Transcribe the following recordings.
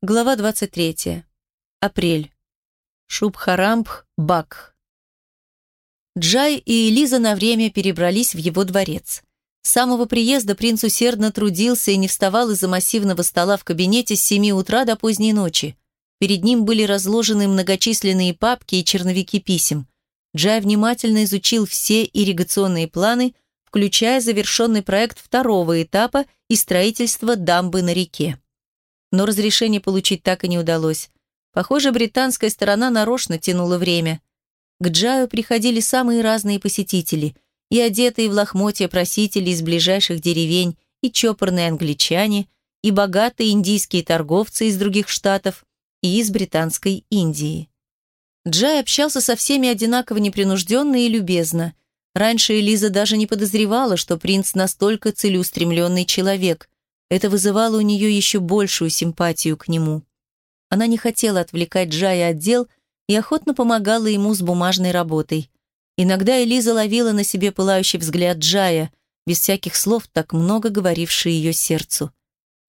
Глава 23. Апрель. Шубхарамбх Бак. Джай и Элиза на время перебрались в его дворец. С самого приезда принц усердно трудился и не вставал из-за массивного стола в кабинете с 7 утра до поздней ночи. Перед ним были разложены многочисленные папки и черновики писем. Джай внимательно изучил все ирригационные планы, включая завершенный проект второго этапа и строительство дамбы на реке но разрешение получить так и не удалось. Похоже, британская сторона нарочно тянула время. К Джаю приходили самые разные посетители, и одетые в лохмотья просители из ближайших деревень, и чопорные англичане, и богатые индийские торговцы из других штатов, и из британской Индии. Джай общался со всеми одинаково непринужденно и любезно. Раньше Элиза даже не подозревала, что принц настолько целеустремленный человек – это вызывало у нее еще большую симпатию к нему. Она не хотела отвлекать Джая от дел и охотно помогала ему с бумажной работой. Иногда Элиза ловила на себе пылающий взгляд Джая, без всяких слов так много говоривший ее сердцу.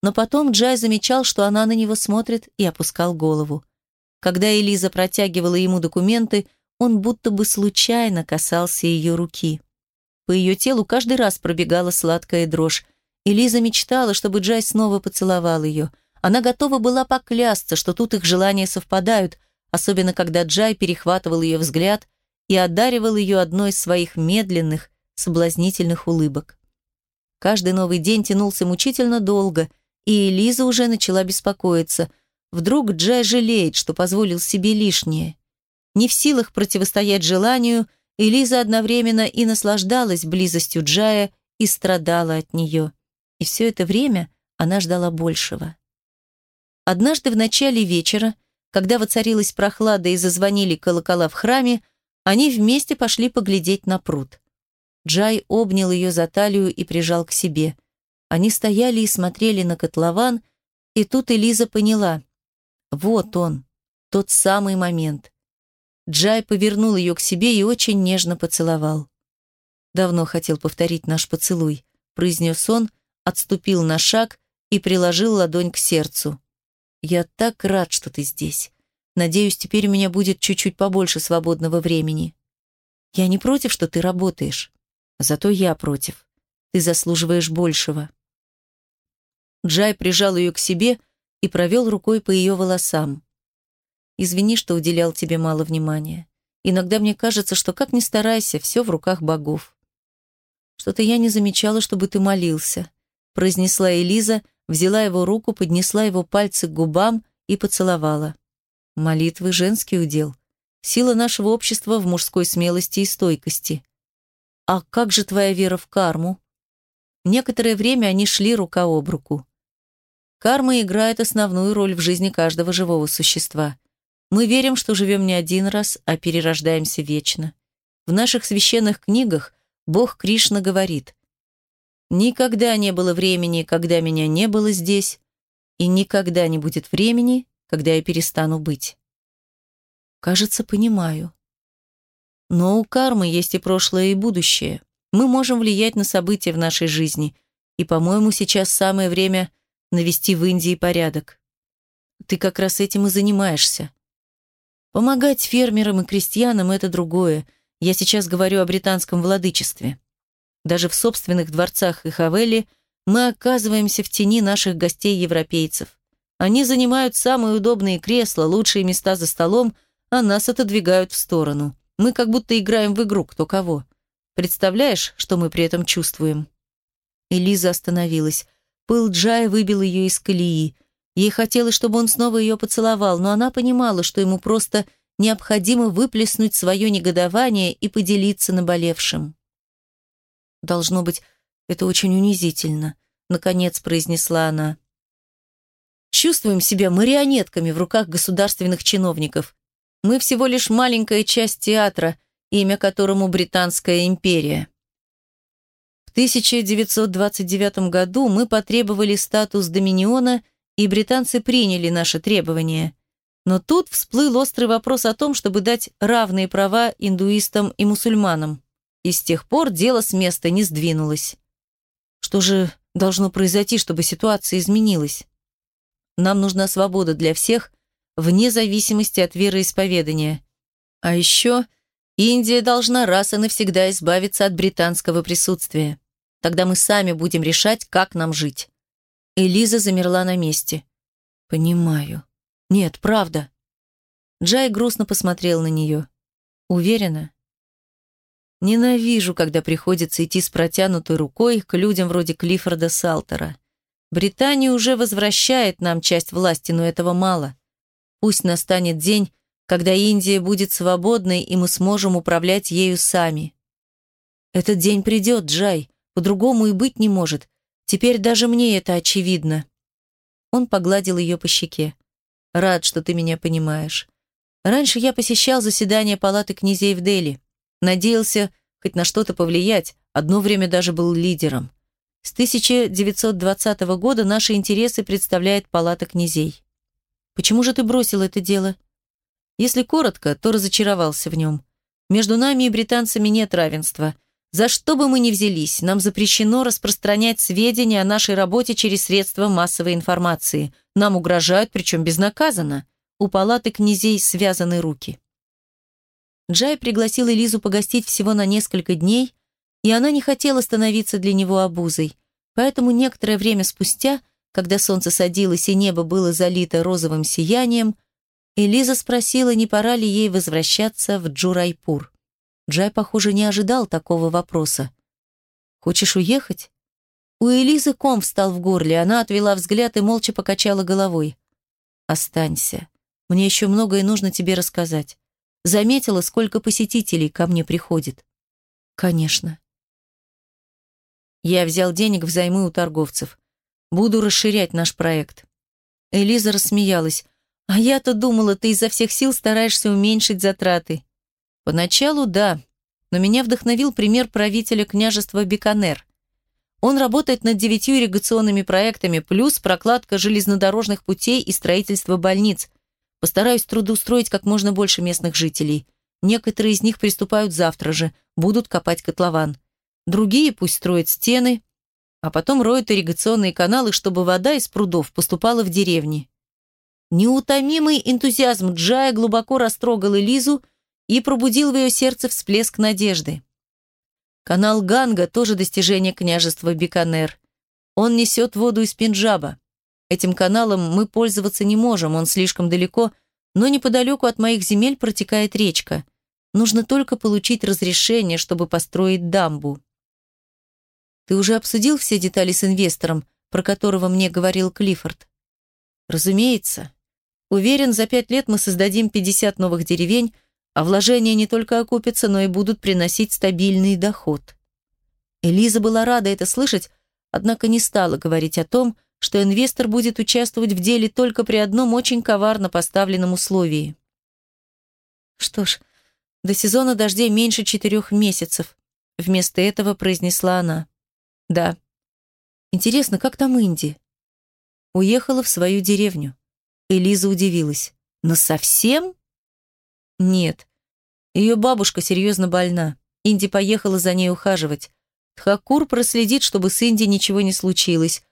Но потом Джай замечал, что она на него смотрит, и опускал голову. Когда Элиза протягивала ему документы, он будто бы случайно касался ее руки. По ее телу каждый раз пробегала сладкая дрожь, и Лиза мечтала, чтобы Джай снова поцеловал ее. Она готова была поклясться, что тут их желания совпадают, особенно когда Джай перехватывал ее взгляд и одаривал ее одной из своих медленных, соблазнительных улыбок. Каждый новый день тянулся мучительно долго, и Лиза уже начала беспокоиться. Вдруг Джай жалеет, что позволил себе лишнее. Не в силах противостоять желанию, Элиза одновременно и наслаждалась близостью Джая и страдала от нее. И все это время она ждала большего. Однажды в начале вечера, когда воцарилась прохлада и зазвонили колокола в храме, они вместе пошли поглядеть на пруд. Джай обнял ее за талию и прижал к себе. Они стояли и смотрели на котлован, и тут Элиза поняла. Вот он, тот самый момент. Джай повернул ее к себе и очень нежно поцеловал. «Давно хотел повторить наш поцелуй», — произнес он, отступил на шаг и приложил ладонь к сердцу. «Я так рад, что ты здесь. Надеюсь, теперь у меня будет чуть-чуть побольше свободного времени. Я не против, что ты работаешь. Зато я против. Ты заслуживаешь большего». Джай прижал ее к себе и провел рукой по ее волосам. «Извини, что уделял тебе мало внимания. Иногда мне кажется, что как ни старайся, все в руках богов. Что-то я не замечала, чтобы ты молился произнесла Элиза, взяла его руку, поднесла его пальцы к губам и поцеловала. Молитвы – женский удел. Сила нашего общества в мужской смелости и стойкости. А как же твоя вера в карму? Некоторое время они шли рука об руку. Карма играет основную роль в жизни каждого живого существа. Мы верим, что живем не один раз, а перерождаемся вечно. В наших священных книгах Бог Кришна говорит Никогда не было времени, когда меня не было здесь, и никогда не будет времени, когда я перестану быть. Кажется, понимаю. Но у кармы есть и прошлое, и будущее. Мы можем влиять на события в нашей жизни, и, по-моему, сейчас самое время навести в Индии порядок. Ты как раз этим и занимаешься. Помогать фермерам и крестьянам – это другое. Я сейчас говорю о британском владычестве. Даже в собственных дворцах и Хавели мы оказываемся в тени наших гостей-европейцев. Они занимают самые удобные кресла, лучшие места за столом, а нас отодвигают в сторону. Мы как будто играем в игру кто кого. Представляешь, что мы при этом чувствуем?» Элиза остановилась. Пыл Джая выбил ее из колеи. Ей хотелось, чтобы он снова ее поцеловал, но она понимала, что ему просто необходимо выплеснуть свое негодование и поделиться наболевшим. Должно быть, это очень унизительно, наконец произнесла она. Чувствуем себя марионетками в руках государственных чиновников. Мы всего лишь маленькая часть театра, имя которому Британская империя. В 1929 году мы потребовали статус доминиона, и британцы приняли наши требования. Но тут всплыл острый вопрос о том, чтобы дать равные права индуистам и мусульманам и с тех пор дело с места не сдвинулось. Что же должно произойти, чтобы ситуация изменилась? нам нужна свобода для всех, вне зависимости от вероисповедания. А еще Индия должна раз и навсегда избавиться от британского присутствия. Тогда мы сами будем решать, как нам жить. Элиза замерла на месте. Понимаю. Нет, правда. Джай грустно посмотрел на нее. Уверена? Ненавижу, когда приходится идти с протянутой рукой к людям вроде Клиффорда Салтера. Британия уже возвращает нам часть власти, но этого мало. Пусть настанет день, когда Индия будет свободной, и мы сможем управлять ею сами. Этот день придет, Джай, по-другому и быть не может. Теперь даже мне это очевидно. Он погладил ее по щеке. Рад, что ты меня понимаешь. Раньше я посещал заседания палаты князей в Дели. Надеялся хоть на что-то повлиять, одно время даже был лидером. С 1920 года наши интересы представляет Палата князей. Почему же ты бросил это дело? Если коротко, то разочаровался в нем. Между нами и британцами нет равенства. За что бы мы ни взялись, нам запрещено распространять сведения о нашей работе через средства массовой информации. Нам угрожают, причем безнаказанно. У палаты князей связаны руки. Джай пригласил Элизу погостить всего на несколько дней, и она не хотела становиться для него обузой. Поэтому некоторое время спустя, когда солнце садилось и небо было залито розовым сиянием, Элиза спросила, не пора ли ей возвращаться в Джурайпур. Джай, похоже, не ожидал такого вопроса. «Хочешь уехать?» У Элизы ком встал в горле, она отвела взгляд и молча покачала головой. «Останься. Мне еще многое нужно тебе рассказать. Заметила, сколько посетителей ко мне приходит. Конечно. Я взял денег взаймы у торговцев. Буду расширять наш проект. Элиза рассмеялась. А я-то думала, ты изо всех сил стараешься уменьшить затраты. Поначалу да, но меня вдохновил пример правителя княжества Биканер. Он работает над девятью ирригационными проектами, плюс прокладка железнодорожных путей и строительство больниц, Постараюсь трудоустроить как можно больше местных жителей. Некоторые из них приступают завтра же, будут копать котлован. Другие пусть строят стены, а потом роют ирригационные каналы, чтобы вода из прудов поступала в деревни. Неутомимый энтузиазм Джая глубоко растрогал Элизу и пробудил в ее сердце всплеск надежды. Канал Ганга тоже достижение княжества Биканер. Он несет воду из Пенджаба. Этим каналом мы пользоваться не можем, он слишком далеко, но неподалеку от моих земель протекает речка. Нужно только получить разрешение, чтобы построить дамбу. Ты уже обсудил все детали с инвестором, про которого мне говорил Клиффорд? Разумеется. Уверен, за пять лет мы создадим 50 новых деревень, а вложения не только окупятся, но и будут приносить стабильный доход. Элиза была рада это слышать, однако не стала говорить о том, что инвестор будет участвовать в деле только при одном очень коварно поставленном условии. Что ж, до сезона дождей меньше четырех месяцев, вместо этого произнесла она. Да. Интересно, как там Инди? Уехала в свою деревню. Элиза удивилась. Но совсем? Нет. Ее бабушка серьезно больна. Инди поехала за ней ухаживать. Тхакур проследит, чтобы с Инди ничего не случилось,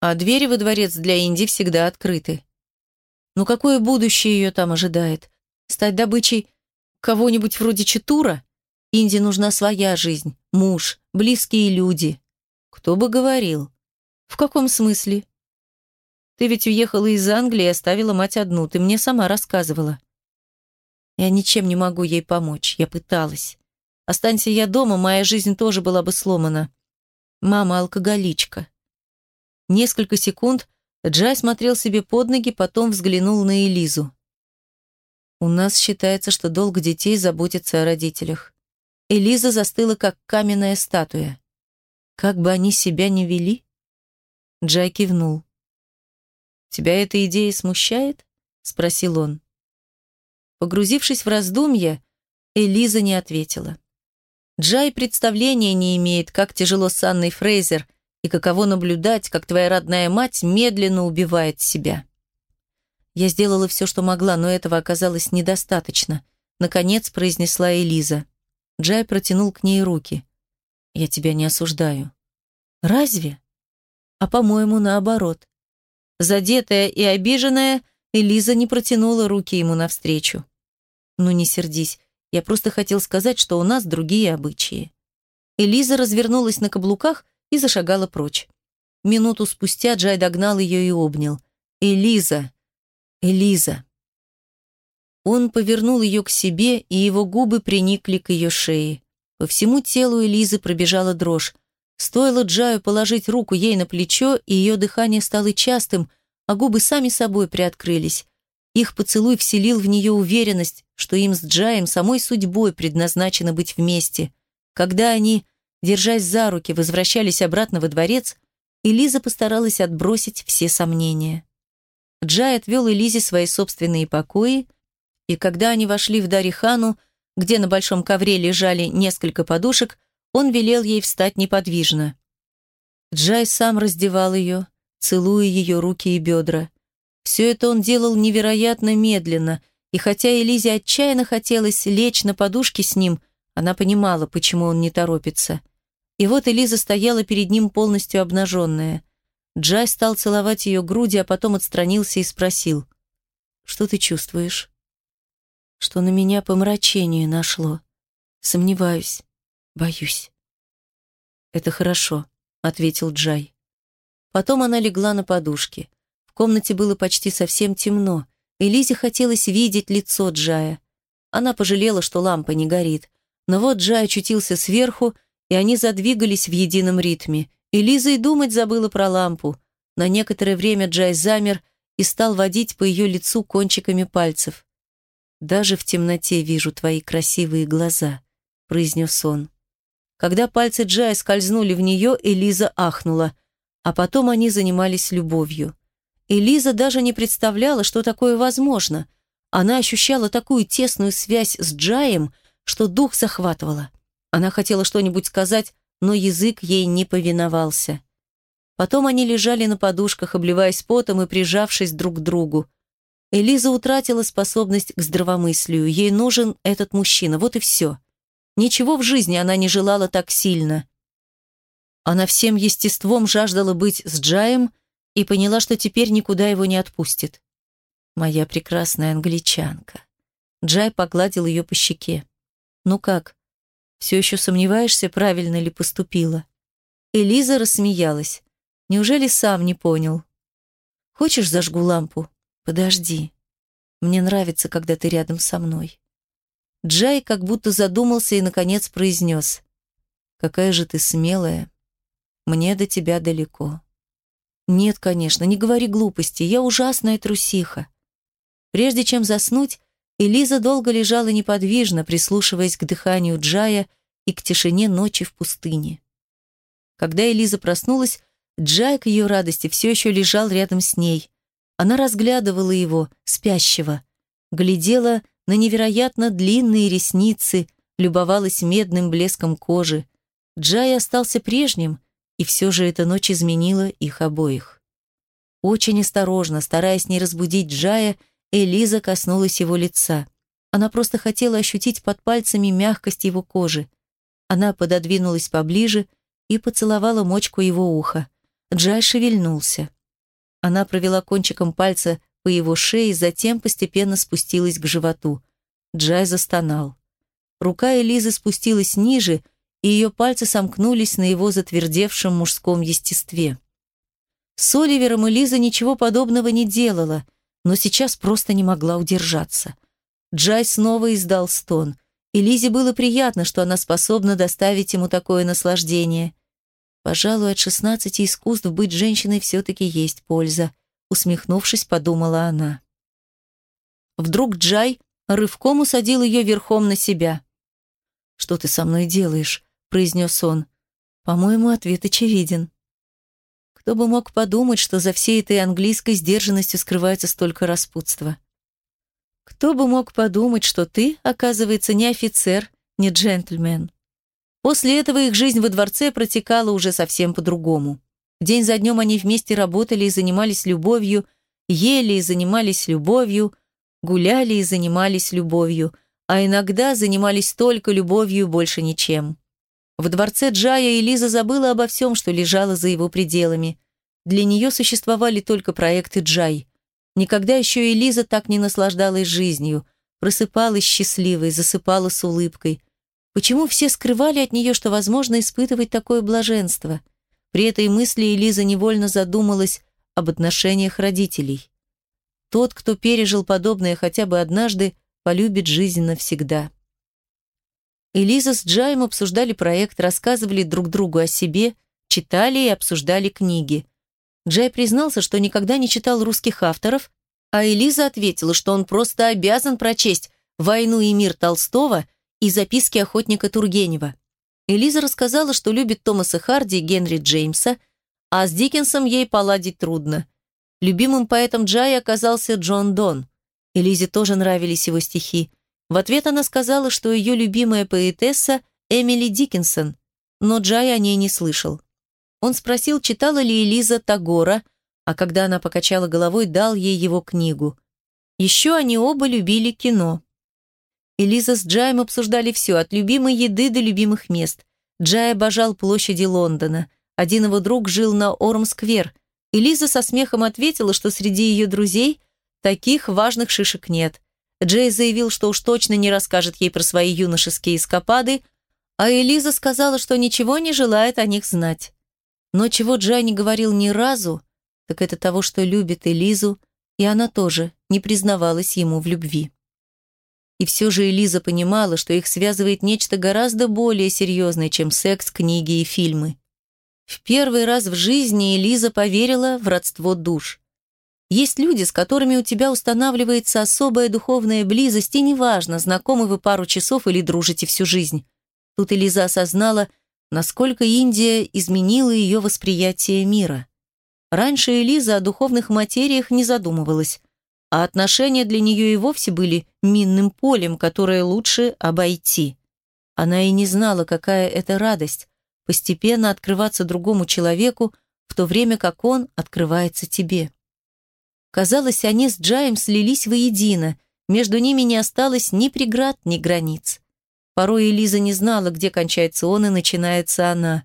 а двери во дворец для Инди всегда открыты. Но какое будущее ее там ожидает? Стать добычей кого-нибудь вроде Читура? Инди нужна своя жизнь, муж, близкие люди. Кто бы говорил? В каком смысле? Ты ведь уехала из Англии и оставила мать одну, ты мне сама рассказывала. Я ничем не могу ей помочь, я пыталась. Останься я дома, моя жизнь тоже была бы сломана. Мама алкоголичка. Несколько секунд Джай смотрел себе под ноги, потом взглянул на Элизу. «У нас считается, что долг детей заботиться о родителях». Элиза застыла, как каменная статуя. «Как бы они себя ни вели?» Джай кивнул. «Тебя эта идея смущает?» — спросил он. Погрузившись в раздумья, Элиза не ответила. Джай представления не имеет, как тяжело с Анной Фрейзер — и каково наблюдать, как твоя родная мать медленно убивает себя. Я сделала все, что могла, но этого оказалось недостаточно. Наконец произнесла Элиза. Джай протянул к ней руки. Я тебя не осуждаю. Разве? А по-моему, наоборот. Задетая и обиженная, Элиза не протянула руки ему навстречу. «Ну не сердись, я просто хотел сказать, что у нас другие обычаи». Элиза развернулась на каблуках и зашагала прочь. Минуту спустя Джай догнал ее и обнял. «Элиза! Элиза!» Он повернул ее к себе, и его губы приникли к ее шее. По всему телу Элизы пробежала дрожь. Стоило Джаю положить руку ей на плечо, и ее дыхание стало частым, а губы сами собой приоткрылись. Их поцелуй вселил в нее уверенность, что им с Джаем самой судьбой предназначено быть вместе. Когда они, держась за руки, возвращались обратно во дворец, Элиза постаралась отбросить все сомнения. Джай отвел Элизе свои собственные покои, и когда они вошли в Дарихану, где на большом ковре лежали несколько подушек, он велел ей встать неподвижно. Джай сам раздевал ее, целуя ее руки и бедра. Все это он делал невероятно медленно, и хотя Элизе отчаянно хотелось лечь на подушке с ним, она понимала, почему он не торопится. И вот Элиза стояла перед ним полностью обнаженная. Джай стал целовать ее груди, а потом отстранился и спросил. «Что ты чувствуешь?» «Что на меня помрачение нашло. Сомневаюсь. Боюсь. Это хорошо, ответил Джай. Потом она легла на подушке. В комнате было почти совсем темно, и хотелось видеть лицо Джая. Она пожалела, что лампа не горит. Но вот Джай очутился сверху, и они задвигались в едином ритме. И Лиза и думать забыла про лампу. На некоторое время Джай замер и стал водить по ее лицу кончиками пальцев. «Даже в темноте вижу твои красивые глаза», — произнес он. Когда пальцы Джая скользнули в нее, Элиза ахнула, а потом они занимались любовью. Элиза даже не представляла, что такое возможно. Она ощущала такую тесную связь с Джаем, что дух захватывала. Она хотела что-нибудь сказать, но язык ей не повиновался. Потом они лежали на подушках, обливаясь потом и прижавшись друг к другу. Элиза утратила способность к здравомыслию. Ей нужен этот мужчина, вот и все. Ничего в жизни она не желала так сильно. Она всем естеством жаждала быть с Джаем и поняла, что теперь никуда его не отпустит. «Моя прекрасная англичанка». Джай погладил ее по щеке. «Ну как, все еще сомневаешься, правильно ли поступила?» Элиза рассмеялась. «Неужели сам не понял?» «Хочешь, зажгу лампу? Подожди. Мне нравится, когда ты рядом со мной». Джай как будто задумался и, наконец, произнес. «Какая же ты смелая. Мне до тебя далеко». «Нет, конечно, не говори глупости, я ужасная трусиха». Прежде чем заснуть, Элиза долго лежала неподвижно, прислушиваясь к дыханию Джая и к тишине ночи в пустыне. Когда Элиза проснулась, Джай к ее радости все еще лежал рядом с ней. Она разглядывала его, спящего, глядела на невероятно длинные ресницы, любовалась медным блеском кожи. Джай остался прежним, и все же эта ночь изменила их обоих. Очень осторожно, стараясь не разбудить Джая, Элиза коснулась его лица. Она просто хотела ощутить под пальцами мягкость его кожи. Она пододвинулась поближе и поцеловала мочку его уха. Джай шевельнулся. Она провела кончиком пальца по его шее, затем постепенно спустилась к животу. Джай застонал. Рука Элизы спустилась ниже, и ее пальцы сомкнулись на его затвердевшем мужском естестве. С Оливером Элиза ничего подобного не делала, но сейчас просто не могла удержаться. Джай снова издал стон. Элизе было приятно, что она способна доставить ему такое наслаждение. Пожалуй, от шестнадцати искусств быть женщиной все-таки есть польза усмехнувшись, подумала она. Вдруг Джай рывком усадил ее верхом на себя. «Что ты со мной делаешь?» – произнес он. «По-моему, ответ очевиден». Кто бы мог подумать, что за всей этой английской сдержанностью скрывается столько распутства. Кто бы мог подумать, что ты, оказывается, не офицер, не джентльмен. После этого их жизнь во дворце протекала уже совсем по-другому. День за днем они вместе работали и занимались любовью, ели и занимались любовью, гуляли и занимались любовью, а иногда занимались только любовью, больше ничем. В дворце Джая Элиза забыла обо всем, что лежало за его пределами. для нее существовали только проекты Джай. Никогда еще Элиза так не наслаждалась жизнью, просыпалась счастливой, засыпала с улыбкой. Почему все скрывали от нее, что возможно испытывать такое блаженство? При этой мысли Элиза невольно задумалась об отношениях родителей. Тот, кто пережил подобное хотя бы однажды, полюбит жизнь навсегда. Элиза с Джаем обсуждали проект, рассказывали друг другу о себе, читали и обсуждали книги. Джай признался, что никогда не читал русских авторов, а Элиза ответила, что он просто обязан прочесть «Войну и мир» Толстого и записки охотника Тургенева. Элиза рассказала, что любит Томаса Харди и Генри Джеймса, а с Диккенсом ей поладить трудно. Любимым поэтом Джая оказался Джон Дон. Элизе тоже нравились его стихи. В ответ она сказала, что ее любимая поэтесса Эмили Диккенсон, но Джай о ней не слышал. Он спросил, читала ли Элиза Тагора, а когда она покачала головой, дал ей его книгу. Еще они оба любили кино. Элиза с Джаем обсуждали все, от любимой еды до любимых мест. Джай обожал площади Лондона. Один его друг жил на Орм-сквер. Элиза со смехом ответила, что среди ее друзей таких важных шишек нет. Джей заявил, что уж точно не расскажет ей про свои юношеские эскапады, а Элиза сказала, что ничего не желает о них знать. Но чего Джай не говорил ни разу, так это того, что любит Элизу, и она тоже не признавалась ему в любви. И все же Элиза понимала, что их связывает нечто гораздо более серьезное, чем секс, книги и фильмы. В первый раз в жизни Элиза поверила в родство душ. Есть люди, с которыми у тебя устанавливается особая духовная близость, и неважно, знакомы вы пару часов или дружите всю жизнь. Тут Элиза осознала, насколько Индия изменила ее восприятие мира. Раньше Элиза о духовных материях не задумывалась а отношения для нее и вовсе были минным полем, которое лучше обойти. Она и не знала, какая это радость – постепенно открываться другому человеку, в то время как он открывается тебе. Казалось, они с Джаем слились воедино, между ними не осталось ни преград, ни границ. Порой Элиза не знала, где кончается он и начинается она.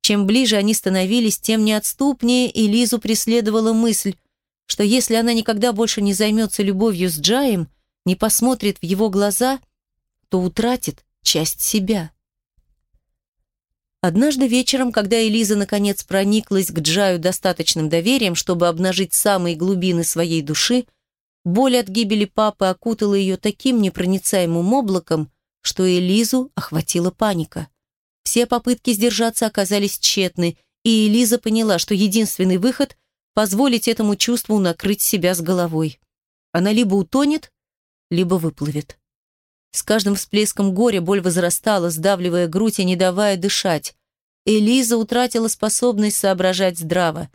Чем ближе они становились, тем неотступнее Элизу преследовала мысль, что если она никогда больше не займется любовью с Джаем, не посмотрит в его глаза, то утратит часть себя. Однажды вечером, когда Элиза наконец прониклась к Джаю достаточным доверием, чтобы обнажить самые глубины своей души, боль от гибели папы окутала ее таким непроницаемым облаком, что Элизу охватила паника. Все попытки сдержаться оказались тщетны, и Элиза поняла, что единственный выход позволить этому чувству накрыть себя с головой. Она либо утонет, либо выплывет. С каждым всплеском горя боль возрастала, сдавливая грудь и не давая дышать. Элиза утратила способность соображать здраво.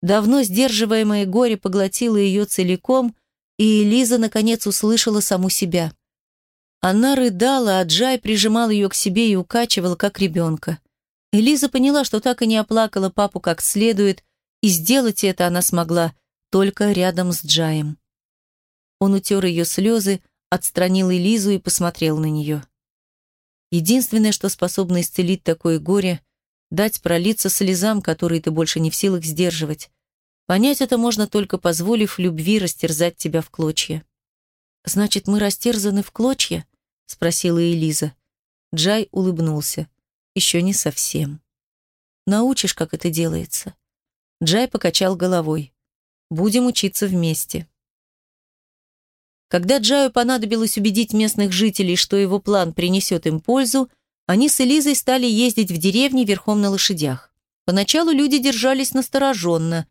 Давно сдерживаемое горе поглотило ее целиком, и Элиза наконец услышала саму себя. Она рыдала, а Джай прижимал ее к себе и укачивал, как ребенка. Элиза поняла, что так и не оплакала папу как следует, и сделать это она смогла только рядом с Джаем. Он утер ее слезы, отстранил Элизу и посмотрел на нее. Единственное, что способно исцелить такое горе, дать пролиться слезам, которые ты больше не в силах сдерживать. Понять это можно только позволив любви растерзать тебя в клочья. «Значит, мы растерзаны в клочья?» — спросила Элиза. Джай улыбнулся. «Еще не совсем. Научишь, как это делается. Джай покачал головой. «Будем учиться вместе». Когда Джаю понадобилось убедить местных жителей, что его план принесет им пользу, они с Элизой стали ездить в деревни верхом на лошадях. Поначалу люди держались настороженно,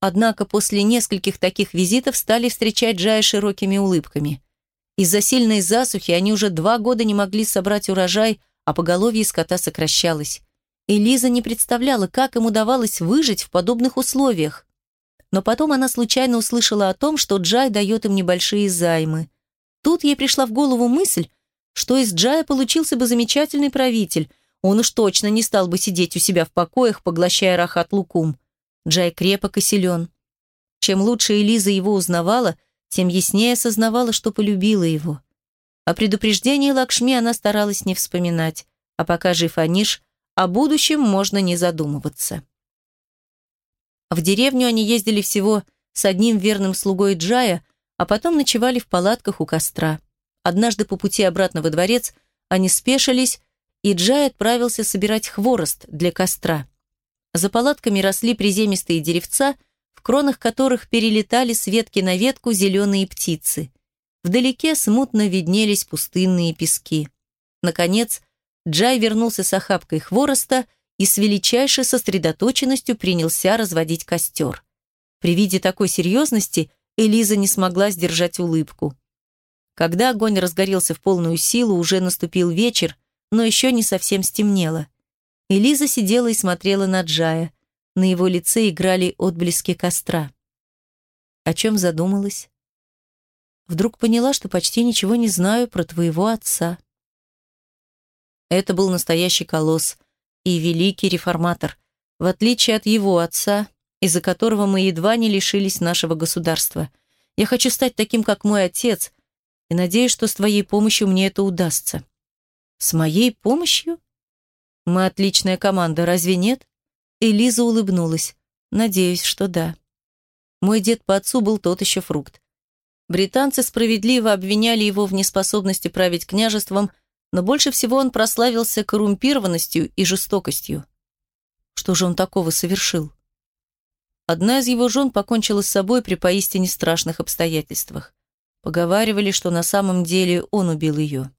однако после нескольких таких визитов стали встречать Джая широкими улыбками. Из-за сильной засухи они уже два года не могли собрать урожай, а поголовье скота сокращалось. Элиза не представляла, как им удавалось выжить в подобных условиях. Но потом она случайно услышала о том, что Джай дает им небольшие займы. Тут ей пришла в голову мысль, что из Джая получился бы замечательный правитель. Он уж точно не стал бы сидеть у себя в покоях, поглощая рахат лукум. Джай крепок и силен. Чем лучше Элиза его узнавала, тем яснее осознавала, что полюбила его. О предупреждении Лакшми она старалась не вспоминать, а пока жив Аниш, о будущем можно не задумываться. В деревню они ездили всего с одним верным слугой Джая, а потом ночевали в палатках у костра. Однажды по пути обратно во дворец они спешились, и Джай отправился собирать хворост для костра. За палатками росли приземистые деревца, в кронах которых перелетали с ветки на ветку зеленые птицы. Вдалеке смутно виднелись пустынные пески. Наконец, Джай вернулся с охапкой хвороста и с величайшей сосредоточенностью принялся разводить костер. При виде такой серьезности Элиза не смогла сдержать улыбку. Когда огонь разгорелся в полную силу, уже наступил вечер, но еще не совсем стемнело. Элиза сидела и смотрела на Джая. На его лице играли отблески костра. О чем задумалась? Вдруг поняла, что почти ничего не знаю про твоего отца. Это был настоящий колосс и великий реформатор, в отличие от его отца, из-за которого мы едва не лишились нашего государства. Я хочу стать таким, как мой отец, и надеюсь, что с твоей помощью мне это удастся». «С моей помощью?» «Мы отличная команда, разве нет?» Элиза улыбнулась. «Надеюсь, что да». Мой дед по отцу был тот еще фрукт. Британцы справедливо обвиняли его в неспособности править княжеством, но больше всего он прославился коррумпированностью и жестокостью. Что же он такого совершил? Одна из его жен покончила с собой при поистине страшных обстоятельствах. Поговаривали, что на самом деле он убил ее.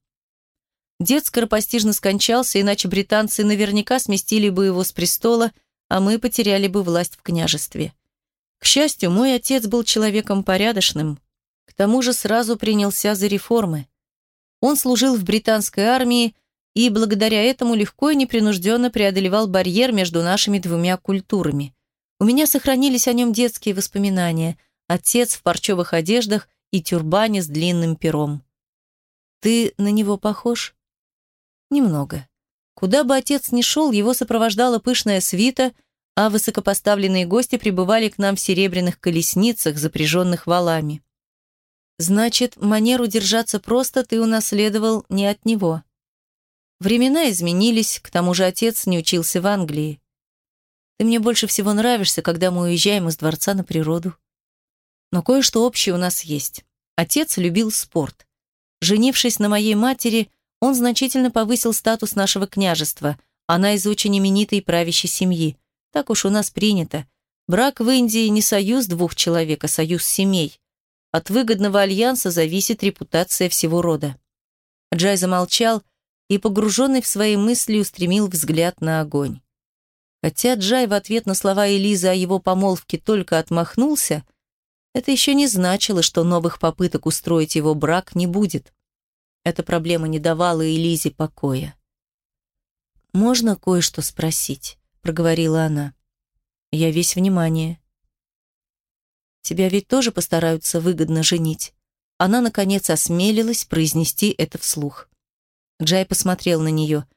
Дед скоропостижно скончался, иначе британцы наверняка сместили бы его с престола, а мы потеряли бы власть в княжестве. К счастью, мой отец был человеком порядочным, к тому же сразу принялся за реформы. Он служил в британской армии и благодаря этому легко и непринужденно преодолевал барьер между нашими двумя культурами. У меня сохранились о нем детские воспоминания. Отец в парчевых одеждах и тюрбане с длинным пером. «Ты на него похож?» «Немного. Куда бы отец ни шел, его сопровождала пышная свита, а высокопоставленные гости прибывали к нам в серебряных колесницах, запряженных валами. Значит, манеру держаться просто ты унаследовал не от него. Времена изменились, к тому же отец не учился в Англии. Ты мне больше всего нравишься, когда мы уезжаем из дворца на природу. Но кое-что общее у нас есть. Отец любил спорт. Женившись на моей матери, он значительно повысил статус нашего княжества. Она из очень именитой правящей семьи. Так уж у нас принято. Брак в Индии не союз двух человек, а союз семей. От выгодного альянса зависит репутация всего рода. Джай замолчал и, погруженный в свои мысли, устремил взгляд на огонь. Хотя Джай в ответ на слова Элизы о его помолвке только отмахнулся, это еще не значило, что новых попыток устроить его брак не будет. Эта проблема не давала Элизе покоя. «Можно кое-что спросить?» — проговорила она. «Я весь внимание». «Тебя ведь тоже постараются выгодно женить?» Она, наконец, осмелилась произнести это вслух. Джай посмотрел на нее.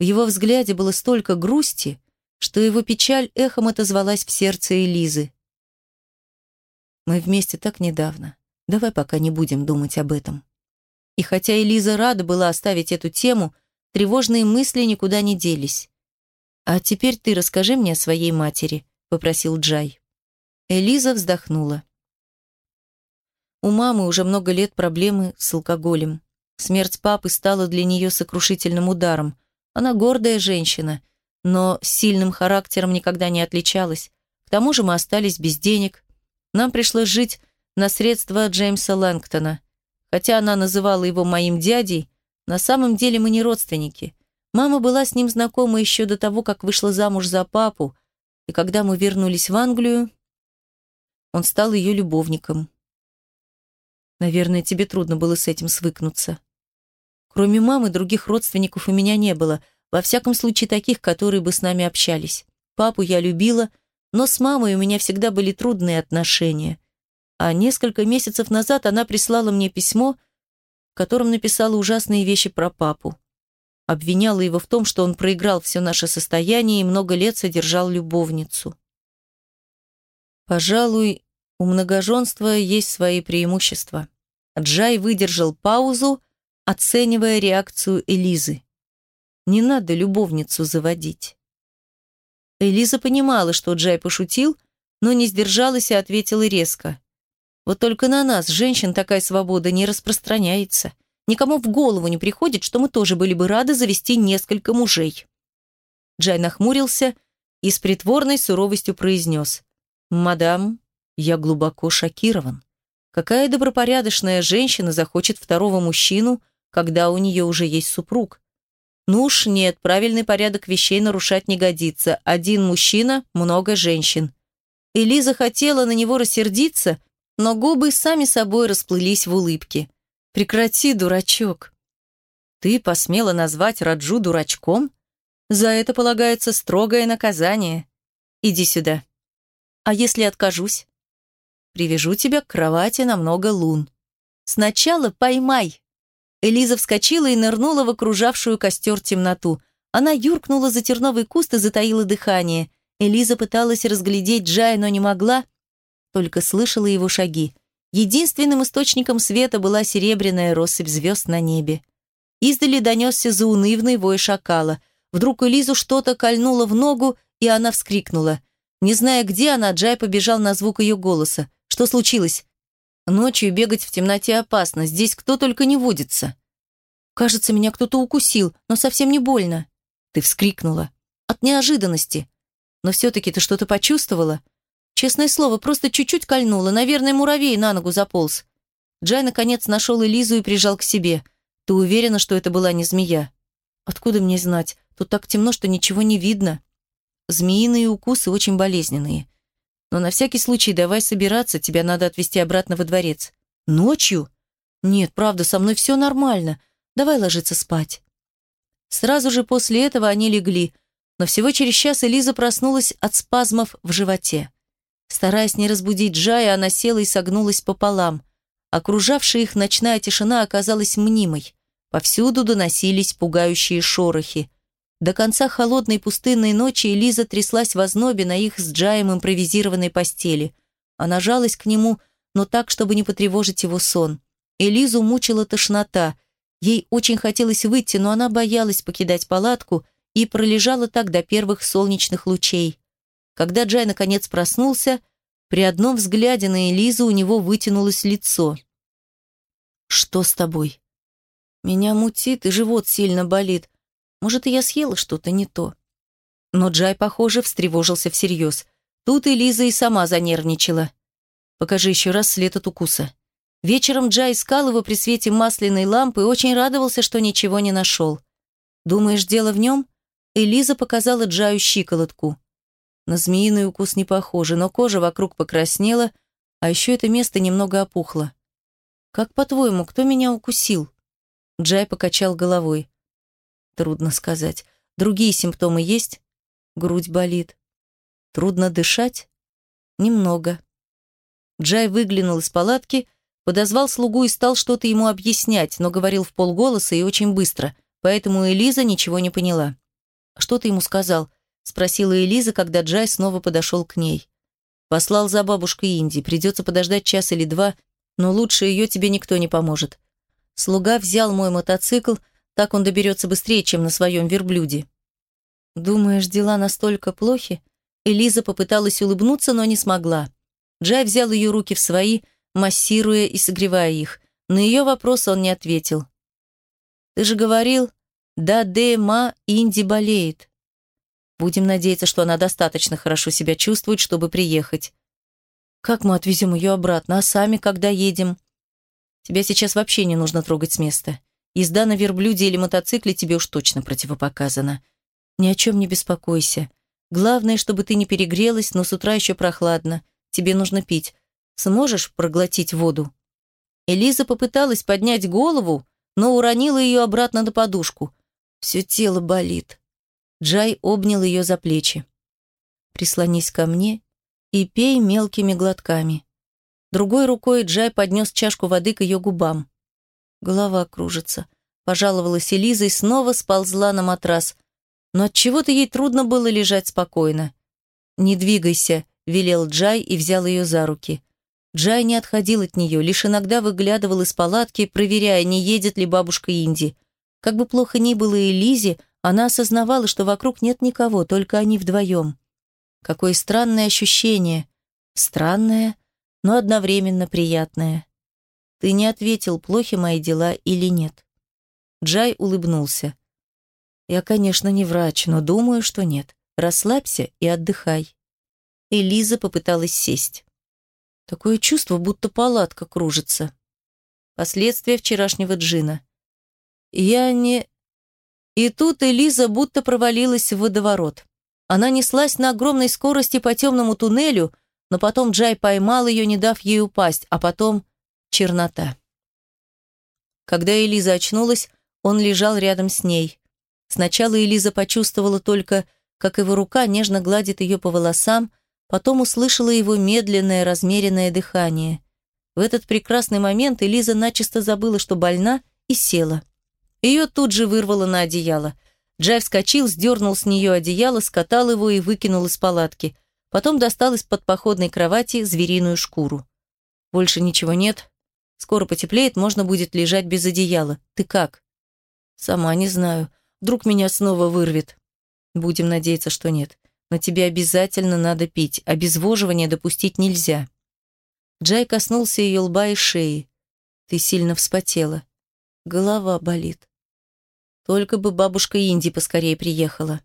В его взгляде было столько грусти, что его печаль эхом отозвалась в сердце Элизы. «Мы вместе так недавно. Давай пока не будем думать об этом». И хотя Элиза рада была оставить эту тему, тревожные мысли никуда не делись. «А теперь ты расскажи мне о своей матери», — попросил Джай. Элиза вздохнула. У мамы уже много лет проблемы с алкоголем. Смерть папы стала для нее сокрушительным ударом. Она гордая женщина — но сильным характером никогда не отличалась. К тому же мы остались без денег. Нам пришлось жить на средства Джеймса Лэнгтона. Хотя она называла его моим дядей, на самом деле мы не родственники. Мама была с ним знакома еще до того, как вышла замуж за папу, и когда мы вернулись в Англию, он стал ее любовником. Наверное, тебе трудно было с этим свыкнуться. Кроме мамы, других родственников у меня не было – во всяком случае, таких, которые бы с нами общались. Папу я любила, но с мамой у меня всегда были трудные отношения. А несколько месяцев назад она прислала мне письмо, в котором написала ужасные вещи про папу. Обвиняла его в том, что он проиграл все наше состояние и много лет содержал любовницу. Пожалуй, у многоженства есть свои преимущества. Джай выдержал паузу, оценивая реакцию Элизы. Не надо любовницу заводить. Элиза понимала, что Джай пошутил, но не сдержалась и ответила резко. Вот только на нас, женщин, такая свобода не распространяется. Никому в голову не приходит, что мы тоже были бы рады завести несколько мужей. Джай нахмурился и с притворной суровостью произнес. «Мадам, я глубоко шокирован. Какая добропорядочная женщина захочет второго мужчину, когда у нее уже есть супруг? Ну уж нет, правильный порядок вещей нарушать не годится. Один мужчина, много женщин. Элиза хотела на него рассердиться, но губы сами собой расплылись в улыбке. «Прекрати, дурачок!» «Ты посмела назвать Раджу дурачком? За это полагается строгое наказание. Иди сюда. А если откажусь?» Привяжу тебя к кровати на много лун. Сначала поймай!» Элиза вскочила и нырнула в окружавшую костер темноту. Она юркнула за терновый куст и затаила дыхание. Элиза пыталась разглядеть Джая, но не могла, только слышала его шаги. Единственным источником света была серебряная россыпь звезд на небе. Издали донесся заунывный вой шакала. Вдруг Элизу что-то кольнуло в ногу, и она вскрикнула. Не зная, где она, Джай побежал на звук ее голоса. Что случилось? Ночью бегать в темноте опасно, здесь кто только не водится. Кажется, меня кто-то укусил, но совсем не больно. Ты вскрикнула. От неожиданности. Но все-таки ты что-то почувствовала? Честное слово, просто чуть-чуть кольнула. Наверное, муравей на ногу заполз. Джай наконец нашел Элизу и прижал к себе. Ты уверена, что это была не змея? Откуда мне знать? Тут так темно, что ничего не видно. Змеиные укусы очень болезненные. Но на всякий случай давай собираться, тебя надо отвезти обратно во дворец. Ночью? Нет, правда, со мной все нормально. Давай ложиться спать. Сразу же после этого они легли, но всего через час Элиза проснулась от спазмов в животе. Стараясь не разбудить Джая, она села и согнулась пополам. Окружавшая их ночная тишина оказалась мнимой. Повсюду доносились пугающие шорохи. До конца холодной пустынной ночи Элиза тряслась в ознобе на их с Джаем импровизированной постели. Она жалась к нему, но так, чтобы не потревожить его сон. Элизу мучила тошнота. Ей очень хотелось выйти, но она боялась покидать палатку и пролежала так до первых солнечных лучей. Когда Джай наконец проснулся, при одном взгляде на Элизу у него вытянулось лицо. «Что с тобой?» «Меня мутит, и живот сильно болит. Может, и я съела что-то не то. Но Джай, похоже, встревожился всерьез. Тут и Лиза и сама занервничала. Покажи еще раз след от укуса. Вечером Джай искал его при свете масляной лампы и очень радовался, что ничего не нашел. «Думаешь, дело в нем?» Элиза показала Джаю щиколотку. На змеиный укус не похоже, но кожа вокруг покраснела, а еще это место немного опухло. «Как по-твоему, кто меня укусил?» Джай покачал головой. Трудно сказать. Другие симптомы есть? Грудь болит. Трудно дышать? Немного. Джай выглянул из палатки, подозвал слугу и стал что-то ему объяснять, но говорил в полголоса и очень быстро, поэтому Элиза ничего не поняла. «Что ты ему сказал?» – спросила Элиза, когда Джай снова подошел к ней. «Послал за бабушкой Инди. Придется подождать час или два, но лучше ее тебе никто не поможет». Слуга взял мой мотоцикл, так он доберется быстрее, чем на своем верблюде. «Думаешь, дела настолько плохи?» Элиза попыталась улыбнуться, но не смогла. Джай взял ее руки в свои, массируя и согревая их. На ее вопрос он не ответил. «Ты же говорил, да, де, ма, Инди болеет. Будем надеяться, что она достаточно хорошо себя чувствует, чтобы приехать. Как мы отвезем ее обратно, а сами когда едем? Тебя сейчас вообще не нужно трогать с места. Езда на верблюде или мотоцикле тебе уж точно противопоказана. Ни о чем не беспокойся. Главное, чтобы ты не перегрелась, но с утра еще прохладно. Тебе нужно пить. Сможешь проглотить воду?» Элиза попыталась поднять голову, но уронила ее обратно на подушку. Все тело болит. Джай обнял ее за плечи. «Прислонись ко мне и пей мелкими глотками». Другой рукой Джай поднес чашку воды к ее губам. Голова кружится. Пожаловалась Элиза и снова сползла на матрас. Но от чего то ей трудно было лежать спокойно. «Не двигайся», — велел Джай и взял ее за руки. Джай не отходил от нее, лишь иногда выглядывал из палатки, проверяя, не едет ли бабушка Инди. Как бы плохо ни было Элизе, она осознавала, что вокруг нет никого, только они вдвоем. Какое странное ощущение Странное, но одновременно приятное. Ты не ответил, плохи мои дела или нет. Джай улыбнулся. Я, конечно, не врач, но думаю, что нет. Расслабься и отдыхай. Элиза попыталась сесть. Такое чувство, будто палатка кружится. Последствия вчерашнего джина. Я не... И тут Элиза будто провалилась в водоворот. Она неслась на огромной скорости по темному туннелю, но потом Джай поймал ее, не дав ей упасть, а потом чернота. Когда Элиза очнулась, он лежал рядом с ней. Сначала Элиза почувствовала только, как его рука нежно гладит ее по волосам, потом услышала его медленное, размеренное дыхание. В этот прекрасный момент Элиза начисто забыла, что больна, и села. Ее тут же вырвало на одеяло. Джай вскочил, сдернул с нее одеяло, скатал его и выкинул из палатки. Потом достал из-под походной кровати звериную шкуру. «Больше ничего нет. Скоро потеплеет, можно будет лежать без одеяла. Ты как?» «Сама не знаю. Вдруг меня снова вырвет». «Будем надеяться, что нет. Но тебе обязательно надо пить. Обезвоживание допустить нельзя». Джай коснулся ее лба и шеи. «Ты сильно вспотела. Голова болит. Только бы бабушка Инди поскорее приехала.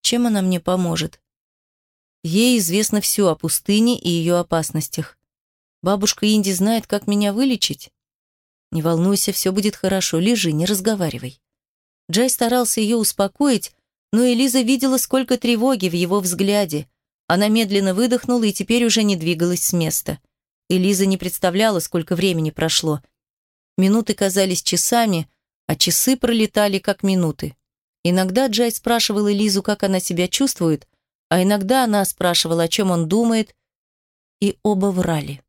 Чем она мне поможет? Ей известно все о пустыне и ее опасностях. Бабушка Инди знает, как меня вылечить. Не волнуйся, все будет хорошо, лежи, не разговаривай. Джай старался ее успокоить, но Элиза видела, сколько тревоги в его взгляде. Она медленно выдохнула и теперь уже не двигалась с места. Элиза не представляла, сколько времени прошло. Минуты казались часами, а часы пролетали как минуты. Иногда Джай спрашивал Элизу, как она себя чувствует, а иногда она спрашивала, о чем он думает, и оба врали.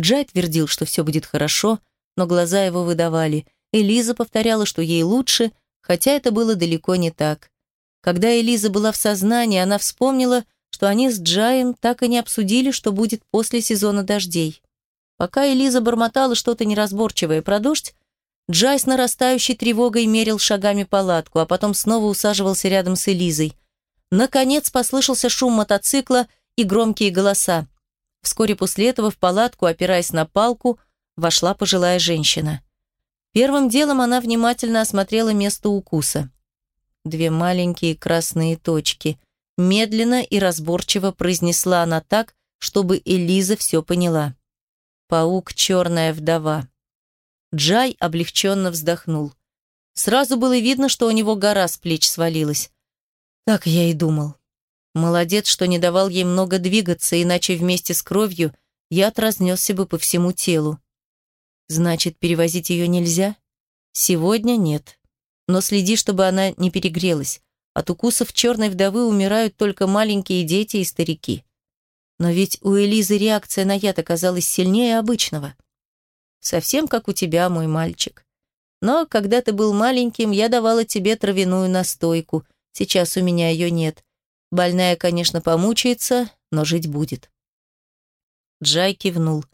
Джай твердил, что все будет хорошо, но глаза его выдавали. Элиза повторяла, что ей лучше, хотя это было далеко не так. Когда Элиза была в сознании, она вспомнила, что они с Джаем так и не обсудили, что будет после сезона дождей. Пока Элиза бормотала что-то неразборчивое про дождь, Джай с нарастающей тревогой мерил шагами палатку, а потом снова усаживался рядом с Элизой. Наконец послышался шум мотоцикла и громкие голоса. Вскоре после этого в палатку, опираясь на палку, вошла пожилая женщина. Первым делом она внимательно осмотрела место укуса. Две маленькие красные точки. Медленно и разборчиво произнесла она так, чтобы Элиза все поняла. Паук «Черная вдова». Джай облегченно вздохнул. Сразу было видно, что у него гора с плеч свалилась. Так я и думал. Молодец, что не давал ей много двигаться, иначе вместе с кровью яд разнесся бы по всему телу. Значит, перевозить ее нельзя? Сегодня нет. Но следи, чтобы она не перегрелась. От укусов черной вдовы умирают только маленькие дети и старики. Но ведь у Элизы реакция на яд оказалась сильнее обычного. Совсем как у тебя, мой мальчик. Но когда ты был маленьким, я давала тебе травяную настойку. Сейчас у меня ее нет. Больная, конечно, помучается, но жить будет. Джай кивнул.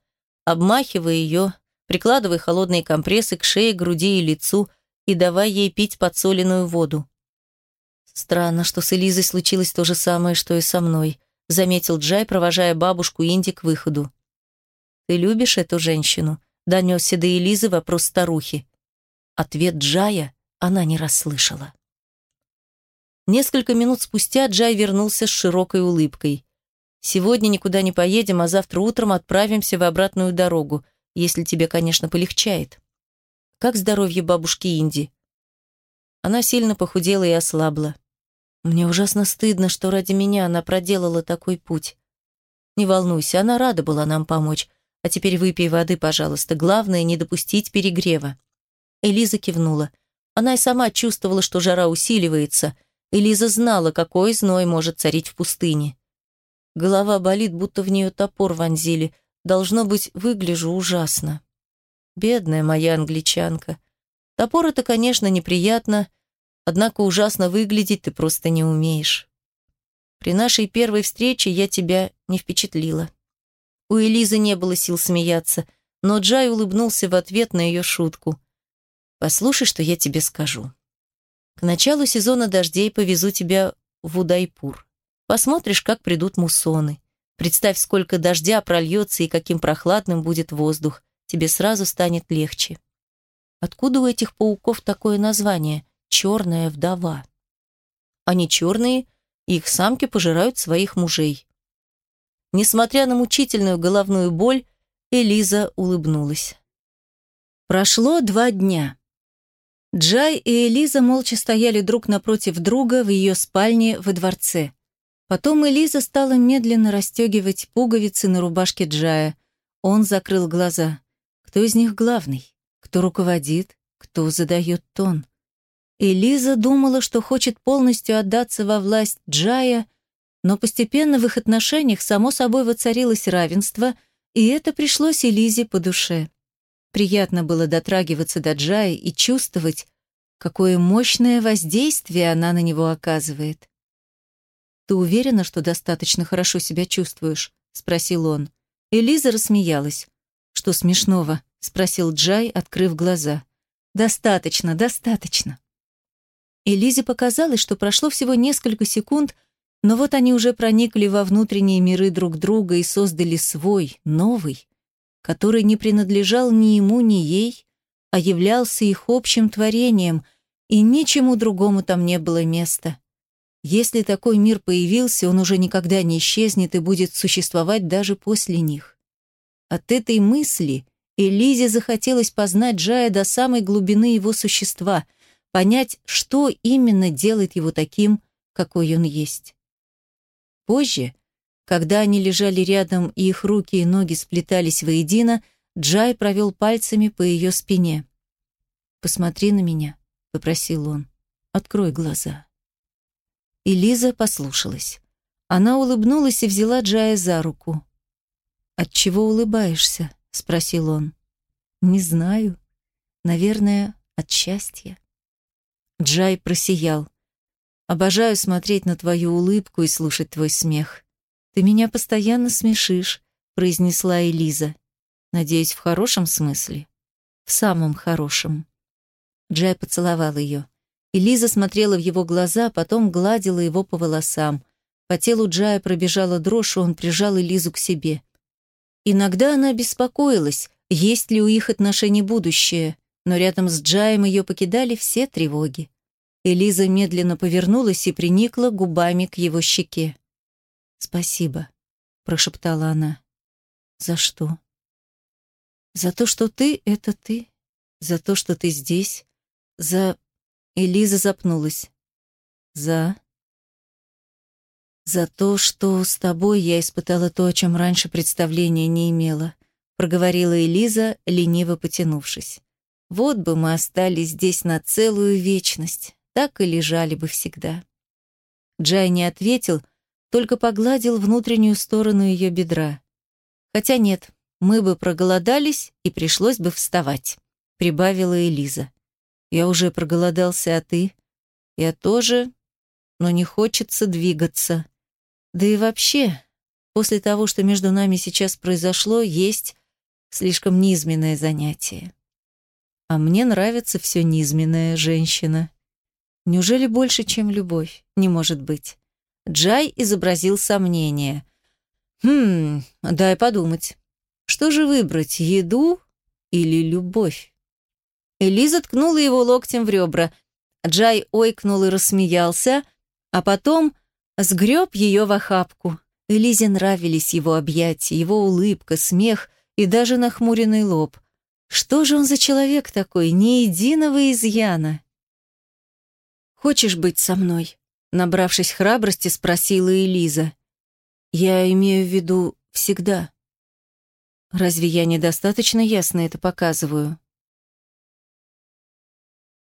Обмахивая ее, прикладывая холодные компрессы к шее, груди и лицу и давая ей пить подсоленную воду. Странно, что с Элизой случилось то же самое, что и со мной, заметил Джай, провожая бабушку Инди к выходу. «Ты любишь эту женщину?» — донесся до Элизы вопрос старухи. Ответ Джая она не расслышала. Несколько минут спустя Джай вернулся с широкой улыбкой. «Сегодня никуда не поедем, а завтра утром отправимся в обратную дорогу, если тебе, конечно, полегчает». «Как здоровье бабушки Инди?» Она сильно похудела и ослабла. Мне ужасно стыдно, что ради меня она проделала такой путь. Не волнуйся, она рада была нам помочь. А теперь выпей воды, пожалуйста. Главное, не допустить перегрева. Элиза кивнула. Она и сама чувствовала, что жара усиливается. Элиза знала, какой зной может царить в пустыне. Голова болит, будто в нее топор вонзили. Должно быть, выгляжу ужасно. Бедная моя англичанка. Топор это, конечно, неприятно, Однако ужасно выглядеть ты просто не умеешь. При нашей первой встрече я тебя не впечатлила. У Элизы не было сил смеяться, но Джай улыбнулся в ответ на ее шутку. «Послушай, что я тебе скажу. К началу сезона дождей повезу тебя в Удайпур. Посмотришь, как придут муссоны. Представь, сколько дождя прольется и каким прохладным будет воздух. Тебе сразу станет легче. Откуда у этих пауков такое название «черная вдова»? Они черные, и их самки пожирают своих мужей. Несмотря на мучительную головную боль, Элиза улыбнулась. Прошло два дня. Джай и Элиза молча стояли друг напротив друга в ее спальне во дворце. Потом Элиза стала медленно расстегивать пуговицы на рубашке Джая. Он закрыл глаза. Кто из них главный? Кто руководит? Кто задает тон? Элиза думала, что хочет полностью отдаться во власть Джая, но постепенно в их отношениях само собой воцарилось равенство, и это пришлось Элизе по душе. Приятно было дотрагиваться до Джая и чувствовать, какое мощное воздействие она на него оказывает. «Ты уверена, что достаточно хорошо себя чувствуешь?» — спросил он. Элиза рассмеялась. «Что смешного?» — спросил Джай, открыв глаза. «Достаточно, достаточно». Элизе показалось, что прошло всего несколько секунд, но вот они уже проникли во внутренние миры друг друга и создали свой, новый, который не принадлежал ни ему, ни ей, а являлся их общим творением, и ничему другому там не было места. Если такой мир появился, он уже никогда не исчезнет и будет существовать даже после них. От этой мысли Элизе захотелось познать Джая до самой глубины его существа, понять, что именно делает его таким, какой он есть. Позже, когда они лежали рядом и их руки и ноги сплетались воедино, Джай провел пальцами по ее спине. «Посмотри на меня», — попросил он. «Открой глаза». И Лиза послушалась. Она улыбнулась и взяла Джая за руку. «От чего улыбаешься?» — спросил он. «Не знаю. Наверное, от счастья». Джай просиял. «Обожаю смотреть на твою улыбку и слушать твой смех. «Ты меня постоянно смешишь», — произнесла Элиза. «Надеюсь, в хорошем смысле?» «В самом хорошем». Джай поцеловал ее. Элиза смотрела в его глаза, потом гладила его по волосам. По телу Джая пробежала дрожь, и он прижал Элизу к себе. Иногда она беспокоилась, есть ли у их отношений будущее, но рядом с Джаем ее покидали все тревоги. Элиза медленно повернулась и приникла губами к его щеке. «Спасибо», — прошептала она. «За что?» «За то, что ты — это ты. За то, что ты здесь. За...» Элиза запнулась. «За...» «За то, что с тобой я испытала то, о чем раньше представления не имела», проговорила Элиза, лениво потянувшись. «Вот бы мы остались здесь на целую вечность, так и лежали бы всегда». Джай не ответил, — только погладил внутреннюю сторону ее бедра. Хотя нет, мы бы проголодались и пришлось бы вставать, прибавила Элиза. Я уже проголодался, а ты? Я тоже, но не хочется двигаться. Да и вообще, после того, что между нами сейчас произошло, есть слишком низменное занятие. А мне нравится все низменное, женщина. Неужели больше, чем любовь? Не может быть. Джай изобразил сомнение. «Хм, дай подумать. Что же выбрать, еду или любовь?» Элиза ткнула его локтем в ребра. Джай ойкнул и рассмеялся, а потом сгреб ее в охапку. Элизе нравились его объятия, его улыбка, смех и даже нахмуренный лоб. Что же он за человек такой, ни единого изъяна? «Хочешь быть со мной?» Набравшись храбрости, спросила Элиза. «Я имею в виду всегда. Разве я недостаточно ясно это показываю?»